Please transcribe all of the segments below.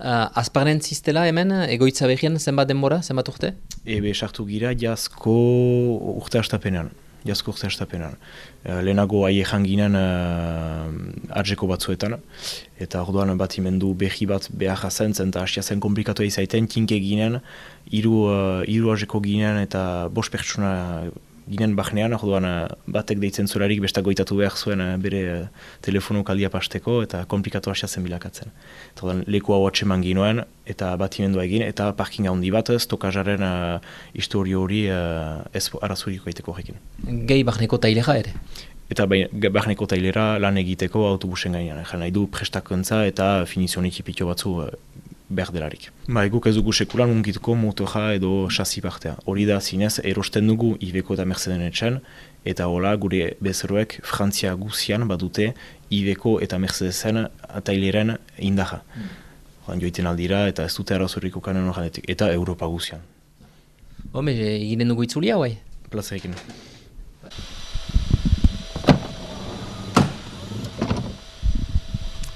Uh, Azparnen ziztela hemen, egoitza behian, zenbat denbora, zenbat urte? Ebe, sartu gira, jazko urte astapenean. Jazko urte astapenean. Uh, lehenago aie janginen uh, batzuetan. Eta orduan bat imendu behi bat behar jazen zen, eta hasia zen komplikatu izaiten, kinke ginen, iru, uh, iru ginen eta bos pertsuna ginen bahnean, orduan eh, batek deitzen zularik bestak goitatu behar zuen eh, bere uh, telefonu kaldia pasteko eta komplikatu hasia zen bilakatzen. Orduan leku hau atseman ginoen eta batimendua egin eta parkinga handi bat stokajaren uh, historio hori uh, ez arazuriko egiteko horrekin. Gehi bahneko tailera ere? Eta bahneko tailera lan egiteko autobusen gainean. Jena nahi du prestakuntza eta finizionik ipitio batzu behar delarik. Ba, eguk ez dugu sekulan ungituko motoja edo chasi partea. Hori da zinez erosten dugu Iveco eta Merceden etxen, eta hola gure bezeroek Frantzia guzian badute Iveco eta Mercedesen ataileren indaja. Mm. joiten aldira eta ez dute arazoriko kanen horretik, eta Europa guzian. Home, eginen dugu itzulia, bai? Plaza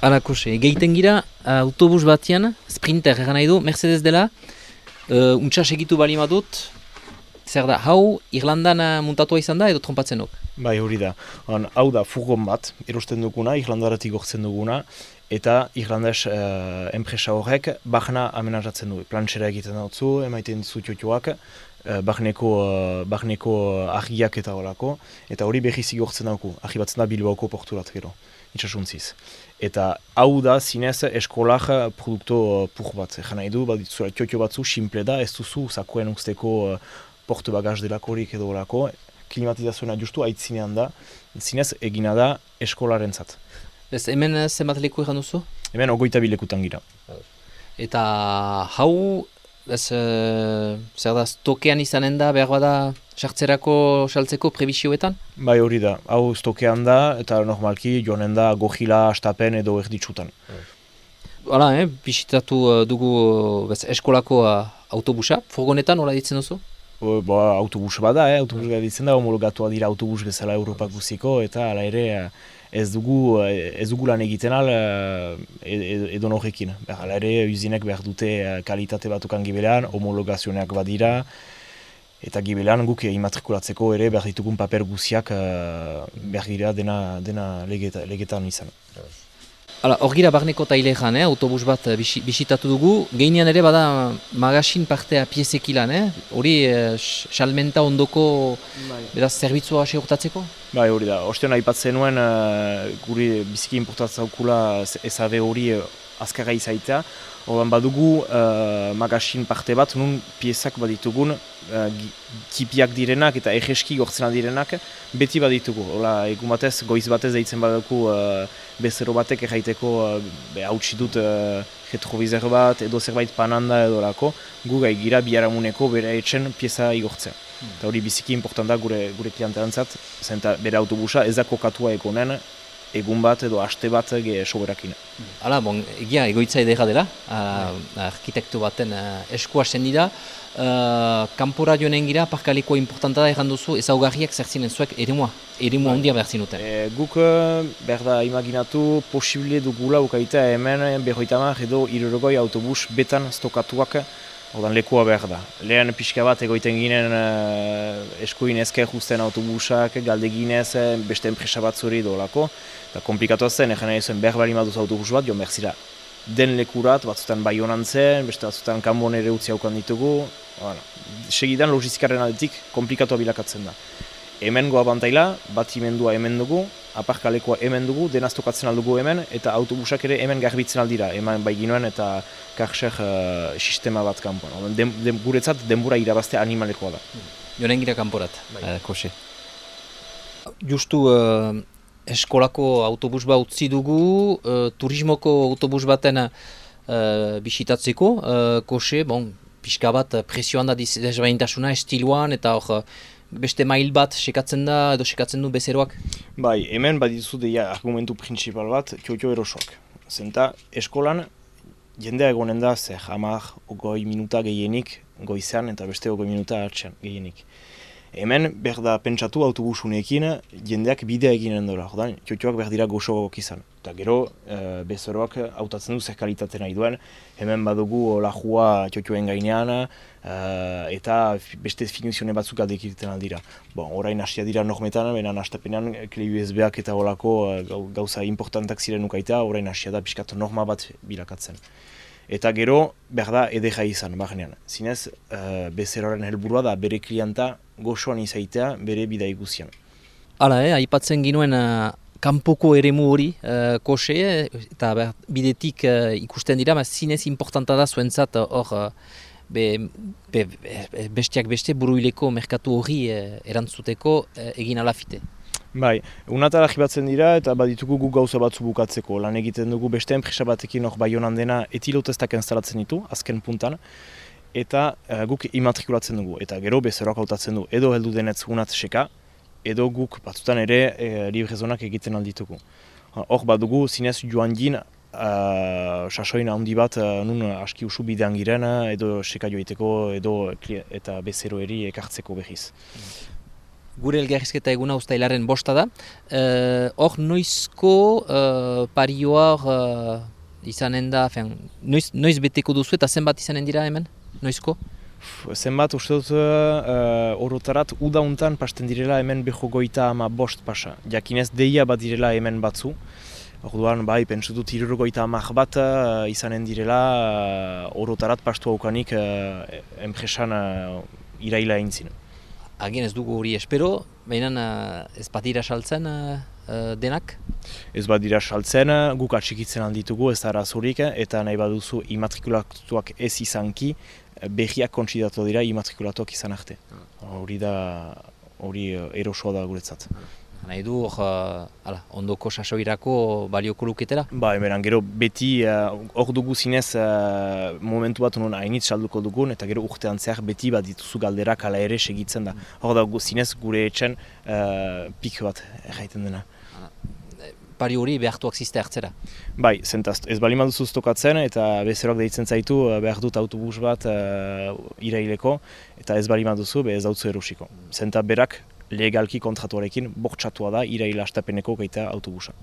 Alakose, geiten gira autobus batian, sprinter egan nahi du, Mercedes dela, uh, untsa segitu bali madut, zer da, hau Irlandan muntatua izan da edo trompatzen duk? Bai, hori da. Han, hau da furgon bat, erosten duguna, Irlandaratik gortzen duguna, eta Irlandes uh, enpresa horrek bahna amenazatzen du. Plantxera egiten dutzu, emaiten dizu txotxoak, uh, bahneko, uh, argiak eta horako, eta hori behiz igortzen dugu, ahi batzen da Bilbaoko porturat gero, itxasuntziz. Eta hau da zinez eskolak produkto uh, pur bat. Egan nahi du, bat ditzura txotio batzu, simple da, ez duzu zakoen usteko uh, portu bagaz delakorik edo orako. Klimatizazioa justu aitzinean da, zinez egina da eskolaren zat. Ez, hemen zenbat leku egan duzu? Hemen ogoita bilekutan gira. Eta hau, ez, uh, zer da, stokean izanen da, behar bada, sartzerako saltzeko prebisioetan? Bai hori da, hau stokean da eta normalki joanen da gojila astapen edo erditsutan. Hala, eh, bisitatu uh, dugu uh, bez, eskolako uh, autobusa, furgonetan hola ditzen duzu? O, ba, autobus bada, eh, autobus gara ditzen da, homologatua dira autobus bezala Europa guziko eta hala ere ez dugu, ez dugu lan egiten al edo norrekin. Hala ere, uzinek behar dute kalitate batukan gibelean, homologazioak badira, eta gibelan guk imatrikulatzeko ere behar ditugun paper guziak uh, behar gira dena, dena legeta, legetan izan. Hala, hor gira barneko tailean, eh, autobus bat eh, bisitatu dugu, gehinian ere bada magasin partea piezekilan, eh? hori eh, salmenta ondoko bai. beraz zerbitzua hasi urtatzeko? Bai, hori da, ostean aipatzen nuen uh, guri biziki importatzaukula ezabe hori uh, azkarra izaitea, Oran badugu uh, magasin parte bat, nun piezak baditugun, uh, kipiak direnak eta egeski gortzena direnak, beti baditugu. Ola, egun batez, goiz batez deitzen badugu uh, bezero batek erraiteko uh, hautsi dut uh, retrovizer bat, edo zerbait pananda edo lako, gu gai gira biharamuneko bere etxen pieza igortzea. Hmm. Eta hori biziki importanta gure, gure klienteantzat, zenta bere autobusa ez da kokatua ekonen, egun bat edo aste bat soberakin. Hala, bon, egia egoitza edera dela, arkitektu baten eskua zen dira. Uh, Kampora joanen gira, parkaliko importanta da erran duzu, ezaugarriak zertzinen zuek eremua, eremua bai. ondia behar zinuten. E, guk behar da imaginatu posible dugula ukaita hemen berroitamak edo irurogoi autobus betan stokatuak Odan lekua behar da. Lehen pixka bat egoiten ginen uh, eskuin ezker justen autobusak, galde ginez, beste enpresa bat zuri dolako. Eta komplikatu zen, egin nahi zen behar bali maduz autobus bat, jo merzira den lekurat, batzutan bai honan zen, beste batzutan kanbon ere utzi haukan ditugu. Bueno, segidan logizikaren aldetik komplikatu bilakatzen da. Hemen goa bantaila, bat imendua hemen dugu, aparkalekoa hemen dugu, denaztokatzen aldugu hemen, eta autobusak ere hemen garbitzen aldira, hemen bai ginoen eta karxer uh, sistema bat kanpon. Den, den, guretzat denbura irabazte animalekoa da. Joren gira kanporat, bai. uh, kose. Justu uh, eskolako autobus bat utzi dugu, uh, turismoko autobus baten uh, bisitatzeko, uh, kose, bon, pixka bat presioan da desbaintasuna estiloan eta hor beste mail bat sekatzen da edo sekatzen du bezeroak? Bai, hemen badizu deia argumentu principal bat, kio erosoak. Zenta, eskolan jendea egonen da, zer, hamar, ogoi minuta gehienik goizan eta beste ogoi minuta hartzen gehienik. Hemen, berda pentsatu autobusunekin, jendeak bidea eginen dola, jodan, txotxoak berdira goxo izan. Eta gero, e, bezeroak hautatzen du zer kalitate nahi duen, hemen badugu lajua txotxoen gainean, e, eta beste finzione batzuk aldekirten aldira. Bon, orain hasia dira normetan, benen hastapenean klei USB-ak eta olako gauza importantak ziren ukaita, orain hasia da pixkat norma bat bilakatzen. Eta gero, behar da, edera izan, bahanean. Zinez, e, bezeroaren helburua da bere klienta goxoan izaitea bere bida iguzian. Hala, eh, aipatzen ginuen kanpoko eremu hori uh, kose, eta bidetik uh, ikusten dira, ma zinez importanta da zuentzat hor uh, be, be, bestiak beste buruileko merkatu hori uh, erantzuteko uh, egin alafite. Bai, unatara jibatzen dira eta baditugu gu gauza batzu bukatzeko. Lan egiten dugu beste enpresa batekin hor bai honan dena etilotestak instalatzen ditu, azken puntan, eta guk imatrikulatzen dugu. Eta gero bezeroak hautatzen du, edo heldu denetz unat seka, edo guk batzutan ere e, librezonak egiten aldituko. Hor bat dugu, zinez joan din, uh, sasoin handi bat, uh, nun aski usu bidean giren, edo seka joiteko, edo eta bezero eri ekartzeko behiz. Gure elgarrizketa eguna usta hilaren bosta da. Hor uh, noizko uh, parioa uh, izanen da, fean, noiz, noiz beteko duzu eta zenbat izanen dira hemen? Noizko? Zenbat uste dut uh, orotarat udauntan pasten direla hemen beho goita ama bost pasa. Jakinez deia bat direla hemen batzu. Orduan, bai, pentsu dut goita amak bat uh, izanen direla uh, orotarat pastu haukanik uh, enpresan uh, iraila egin zin. Agien ez dugu hori espero, baina uh, ez bat dira saltzen uh, denak? Ez bat dira saltzen, guk atxikitzen alditugu ez da arazurik, eta nahi baduzu imatrikulatuak ez izanki, behiak kontsidatu dira imatrikulatuak izan arte. Hori da, hori eh, erosoa da guretzat. Nahi du, hor, uh, ondoko sasoirako balioko luketera? Ba, emeran, gero beti, eh, hor uh, dugu zinez uh, momentu bat honen hainitz salduko dugun, eta gero urtean zehar beti bat dituzu galderak ala ere segitzen da. Hor da, zinez gure etxen uh, pik bat erraiten dena pari hori behartuak ziste hartzera. Bai, zentaz, ez bali maduzu tokatzen eta bezeroak deitzen zaitu eh, behar dut autobus bat uh, iraileko eta ez bali maduzu be ez dautzu erusiko. Zenta berak legalki kontratuarekin bortxatua da iraila astapeneko gaita autobusa.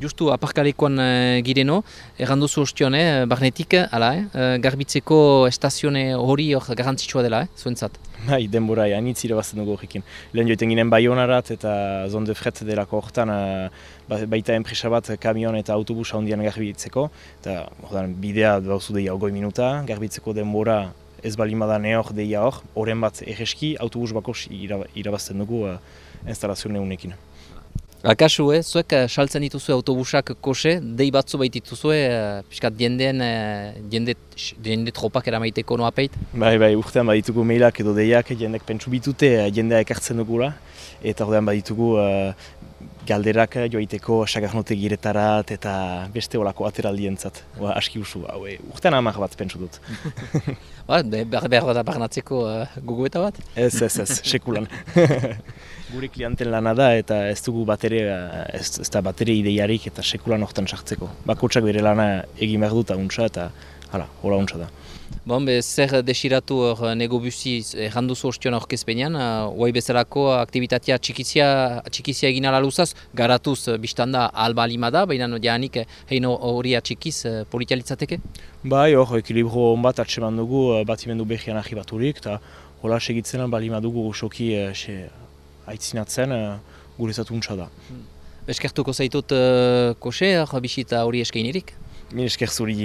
Justu aparkalekoan uh, gireno, erranduzu ostion, eh, barnetik, ala, eh, garbitzeko estazione hori hor garantzitsua dela, eh, zuentzat. Bai, denbora, hainitz irabazen dugu horrekin. Lehen joiten ginen baionarat eta zonde fret delako horretan ba, baita enpresa bat kamion eta autobusa hondian garbitzeko. Eta ordan, bidea dauzu deia ogoi minuta, garbitzeko denbora ez bali madan neor deia hor, horren bat erreski autobus bakos irabazten dugu uh, instalazio neunekin. Akasu, eh? zuek uh, saltzen dituzu autobusak kose, dei batzu baitituzu, uh, piskat diendeen, uh, diende, diende tropak eramaiteko noa? Bai, bai, urtean baditugu mailak edo deiak, jendek pentsu bitute, jendea ekartzen dugula, eta ordean baditugu uh, galderak joaiteko sagarnote giretarat eta beste olako ateraldientzat. Ba, aski usu, hau, urtean amak bat pentsu dut. ba, behar behar da barnatzeko uh, gogoeta bat? Ez, ez, ez, sekulan. Gure klienten lana da eta ez dugu batere, ez, ez da batere ideiarik eta sekulan hortan sartzeko. Bakotsak bere lana egin behar dut untsa eta hala, hola untsa da. Bon, be, zer desiratu hor nego busi erranduzu ostion aurkezpenean, uh, bezalako aktivitatea txikizia, txikizia egin ala luzaz, garatuz biztanda alba lima da, baina janik heino hori atxikiz uh, politialitzateke? Bai, hor, ekilibro hon bat atseman dugu, batimendu behian ahi baturik, eta hola segitzen balima dugu usoki uh, aitzinatzen gure zatuntza da. Hmm. Eskertuko zaitut uh, kose, bisita hori eskainirik? Min esker zuri